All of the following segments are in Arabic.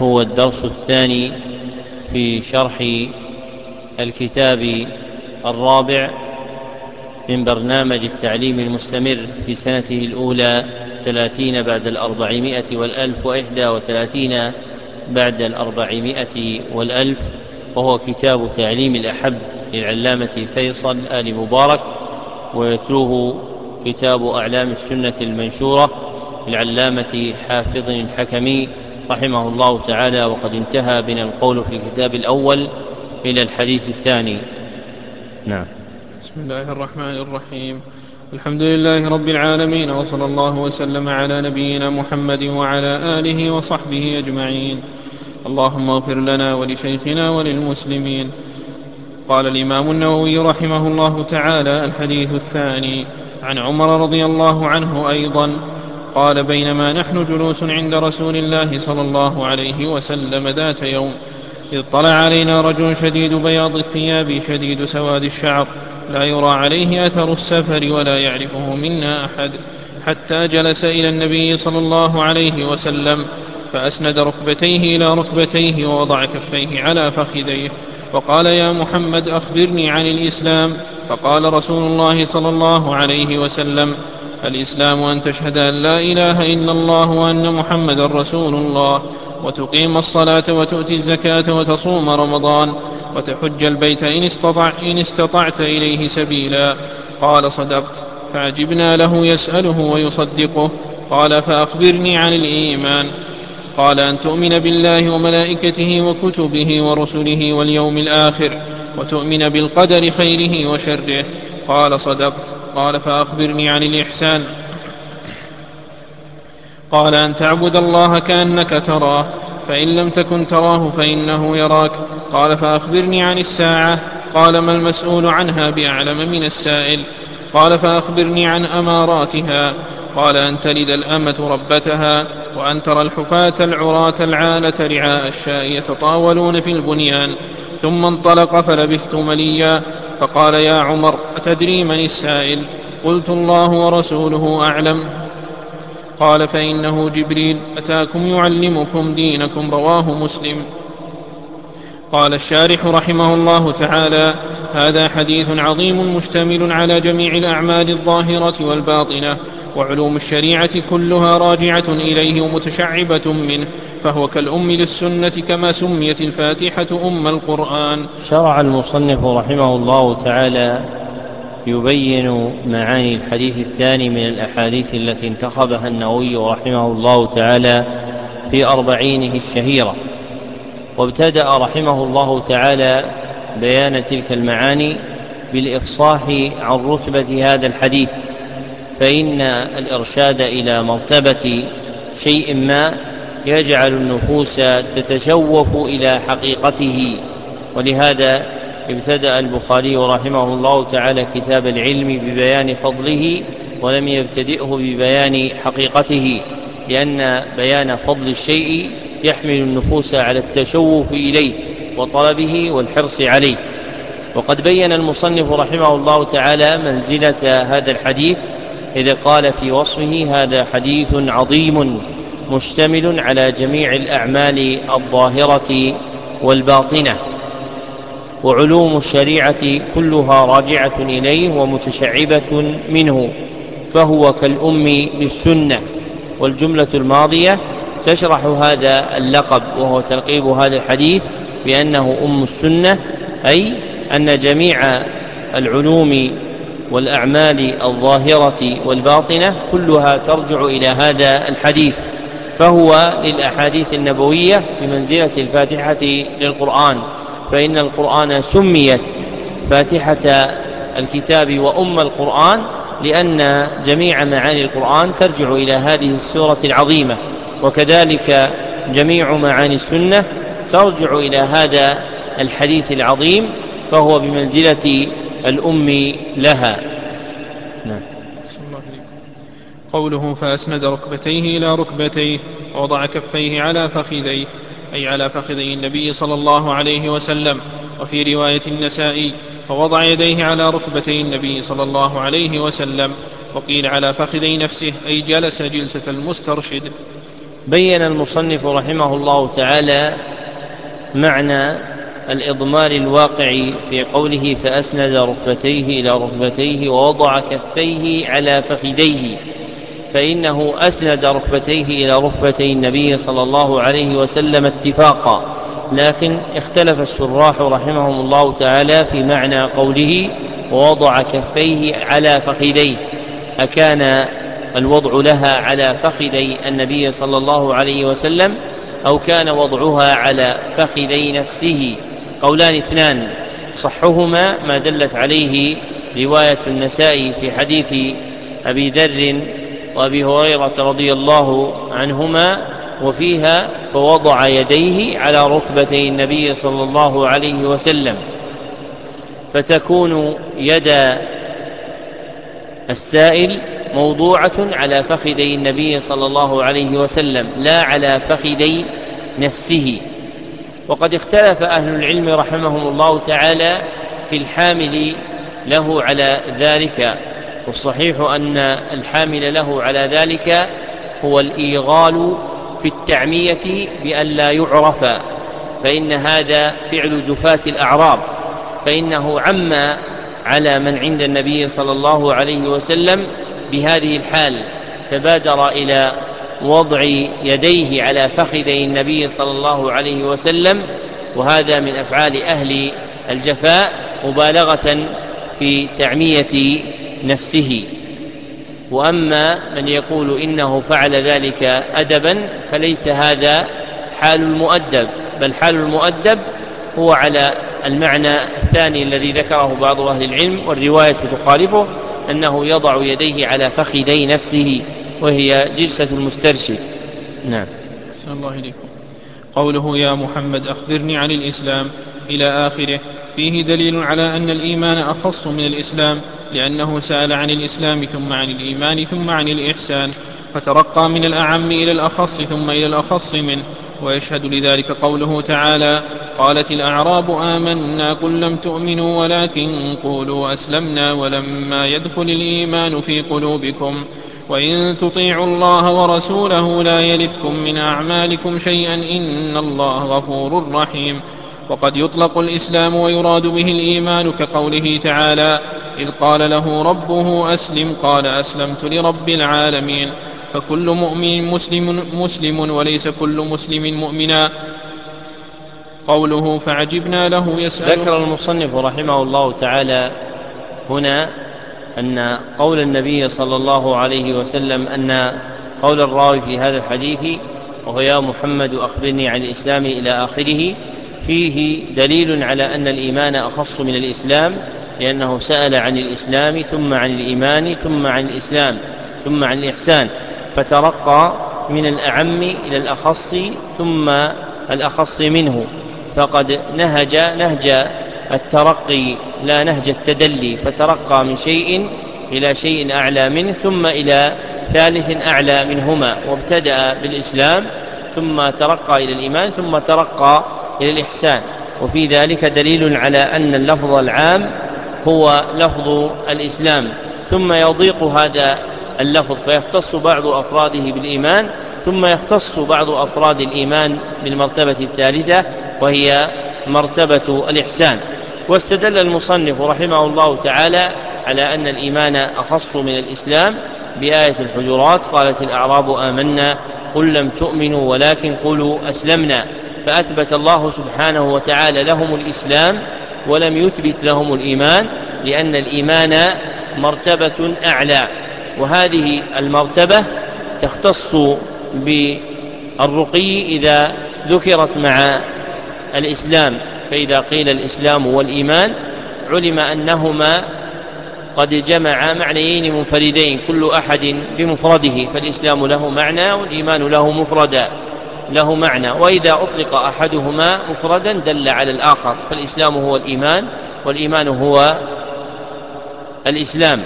هو الدرس الثاني في شرح الكتاب الرابع من برنامج التعليم المستمر في سنته الأولى ثلاثين بعد الأربعمائة والألف وإحدى وثلاثين بعد الأربعمائة والألف وهو كتاب تعليم الأحب للعلامة فيصل آل مبارك ويتلوه كتاب أعلام السنة المنشورة للعلامة حافظ الحكمي رحمه الله تعالى وقد انتهى بنا القول في الكتاب الأول إلى الحديث الثاني. نعم. بسم الله الرحمن الرحيم. الحمد لله رب العالمين وصلى الله وسلم على نبينا محمد وعلى آله وصحبه أجمعين. اللهم اغفر لنا ولشيخنا وللمسلمين. قال الإمام النووي رحمه الله تعالى الحديث الثاني عن عمر رضي الله عنه أيضا قال بينما نحن جلوس عند رسول الله صلى الله عليه وسلم ذات يوم إذ طلع علينا رجل شديد بياض الثياب شديد سواد الشعر لا يرى عليه أثر السفر ولا يعرفه منا أحد حتى جلس إلى النبي صلى الله عليه وسلم فأسند ركبتيه إلى ركبتيه ووضع كفيه على فخذيه وقال يا محمد أخبرني عن الإسلام. فقال رسول الله صلى الله عليه وسلم الإسلام أن تشهد أن لا إله إلا الله وأن محمدا رسول الله وتقيم الصلاة وتؤتي الزكاة وتصوم رمضان وتحج البيت إن, استطع إن استطعت إليه سبيلا. قال صدقت فعجبنا له يسأله ويصدقه. قال فأخبرني عن الإيمان. قال أن تؤمن بالله وملائكته وكتبه ورسله واليوم الآخر وتؤمن بالقدر خيره وشره. قال صدقت. قال فأخبرني عن الإحسان. قال أن تعبد الله كأنك تراه فإن لم تكن تراه فإنه يراك. قال فأخبرني عن الساعة. قال ما المسؤول عنها بأعلم من السائل. قال فأخبرني عن أماراتها. قال أن تلد الأمة ربتها وأن ترى الحفاة العراة العالة رعاء الشاء يتطاولون في البنيان. ثم انطلق فلبثت مليا. فقال يا عمر أتدري من السائل؟ قلت الله ورسوله أعلم. قال فإنه جبريل أتاكم يعلمكم دينكم رواه مسلم. قال الشارح رحمه الله تعالى هذا حديث عظيم مشتمل على جميع الأعمال الظاهرة والباطنة وعلوم الشريعة كلها راجعة إليه ومتشعبة منه فهو كالأم للسنة كما سميت الفاتحة أم القرآن. شرع المصنف رحمه الله تعالى يبين معاني الحديث الثاني من الأحاديث التي انتخبها النووي رحمه الله تعالى في أربعينه الشهيرة. وابتدأ رحمه الله تعالى بيان تلك المعاني بالإفصاح عن رتبة هذا الحديث فإن الإرشاد إلى مرتبة شيء ما يجعل النفوس تتشوف إلى حقيقته. ولهذا ابتدأ البخاري رحمه الله تعالى كتاب العلم ببيان فضله ولم يبتدئه ببيان حقيقته لأن بيان فضل الشيء يحمل النفوس على التشوف إليه وطلبه والحرص عليه. وقد بين المصنف رحمه الله تعالى منزلة هذا الحديث إذا قال في وصفه هذا حديث عظيم مشتمل على جميع الأعمال الظاهرة والباطنة وعلوم الشريعة كلها راجعة إليه ومتشعبة منه فهو كالأم للسنة والجملة الماضية تشرح هذا اللقب وهو تلقيب هذا الحديث بأنه أم السنة أي أن جميع العلوم والأعمال الظاهرة والباطنة كلها ترجع إلى هذا الحديث. فهو للأحاديث النبوية بمنزلة الفاتحة للقرآن. فإن القرآن سميت فاتحة الكتاب وأم القرآن لأن جميع معاني القرآن ترجع إلى هذه السورة العظيمة. وكذلك جميع معاني السنة ترجع إلى هذا الحديث العظيم فهو بمنزلة الأم لها. نعم. قوله فأسند ركبتيه إلى ركبتيه ووضع كفيه على فخذيه أي على فخذي النبي صلى الله عليه وسلم. وفي رواية النسائي فوضع يديه على ركبتي النبي صلى الله عليه وسلم وقيل على فخذي نفسه أي جلس جلسة المسترشد. بين المصنف رحمه الله تعالى معنى الإضمار الواقع في قوله فأسند ركبتيه إلى ركبتيه ووضع كفيه على فخذيه فإنه أسند ركبتيه إلى ركبتي النبي صلى الله عليه وسلم اتفاقا. لكن اختلف الشراح رحمهم الله تعالى في معنى قوله ووضع كفيه على فخذيه. أكان الوضع لها على فخذي النبي صلى الله عليه وسلم أو كان وضعها على فخذي نفسه. قولان اثنان صحهما ما دلت عليه رواية النسائي في حديث أبي ذر وأبي هريرة رضي الله عنهما وفيها فوضع يديه على ركبتي النبي صلى الله عليه وسلم. فتكون يد السائل موضوعة على فخذي النبي صلى الله عليه وسلم لا على فخذي نفسه. وقد اختلف أهل العلم رحمهم الله تعالى في الحامل له على ذلك. والصحيح أن الحامل له على ذلك هو الإيغال في التعمية بأن لا يعرف فإن هذا فعل جفاة الأعراب. فإنه عم على من عند النبي صلى الله عليه وسلم بهذه الحال فبادر إلى وضع يديه على فخذي النبي صلى الله عليه وسلم وهذا من أفعال أهل الجفاء مبالغة في تعمية نفسه. وأما من يقول إنه فعل ذلك ادبا فليس هذا حال المؤدب بل حال المؤدب هو على المعنى الثاني الذي ذكره بعض أهل العلم والرواية تخالفه. أنه يضع يديه على فخذي نفسه وهي جلسة المسترشد نعم. الله إليكم. قوله يا محمد أخبرني عن الإسلام إلى آخره. فيه دليل على أن الإيمان أخص من الإسلام لأنه سأل عن الإسلام ثم عن الإيمان ثم عن الإحسان فترقى من الأعم إلى الأخص ثم إلى الأخص منه. ويشهد لذلك قوله تعالى قالت الأعراب آمنا قل لم تؤمنوا ولكن قولوا أسلمنا ولما يدخل الإيمان في قلوبكم وإن تطيعوا الله ورسوله لا يلدكم من أعمالكم شيئا إن الله غفور رحيم وقد يطلق الإسلام ويراد به الإيمان كقوله تعالى إذ قال له ربه أسلم قال أسلمت لرب العالمين فكل مؤمن مسلم مسلم وليس كل مسلم مؤمنا. قوله فعجبنا له يسأل ذكر المصنف رحمه الله تعالى هنا أن قول النبي صلى الله عليه وسلم أن قول الراوي في هذا الحديث وهو يا محمد أخبرني عن الإسلام إلى آخره فيه دليل على أن الإيمان أخص من الإسلام لأنه سأل عن الإسلام ثم عن الإيمان ثم عن الإسلام ثم عن الإحسان. فترقى من الأعم إلى الأخص ثم الأخص منه. فقد نهج نهج الترقي لا نهج التدلي. فترقى من شيء إلى شيء أعلى منه ثم إلى ثالث أعلى منهما. وابتدأ بالإسلام ثم ترقى إلى الإيمان ثم ترقى إلى الإحسان. وفي ذلك دليل على أن اللفظ العام هو لفظ الإسلام. ثم يضيق هذا اللفظ فيختص بعض أفراده بالإيمان ثم يختص بعض أفراد الإيمان بالمرتبة الثالثة وهي مرتبة الإحسان. واستدل المصنف رحمه الله تعالى على أن الإيمان أخص من الإسلام بآية الحجرات قالت الأعراب آمنا قل لم تؤمنوا ولكن قولوا أسلمنا. فأثبت الله سبحانه وتعالى لهم الإسلام ولم يثبت لهم الإيمان لأن الإيمان مرتبة أعلى. وهذه المرتبة تختص بالرقي إذا ذكرت مع الإسلام فإذا قيل الإسلام والإيمان علم أنهما قد جمعا معنيين منفردين كل أحد بمفرده فالإسلام له معنى والإيمان له مفردا له معنى وإذا أطلق أحدهما مفردا دل على الآخر فالإسلام هو الإيمان والإيمان هو الإسلام.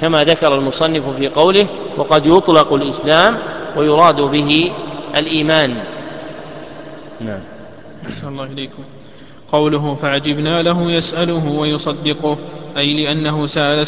كما ذكر المصنف في قوله وقد يطلق الإسلام ويراد به الإيمان. نعم. أحسن الله إليكم. قوله فعجبنا له يسأله ويصدقه أي لأنه سأل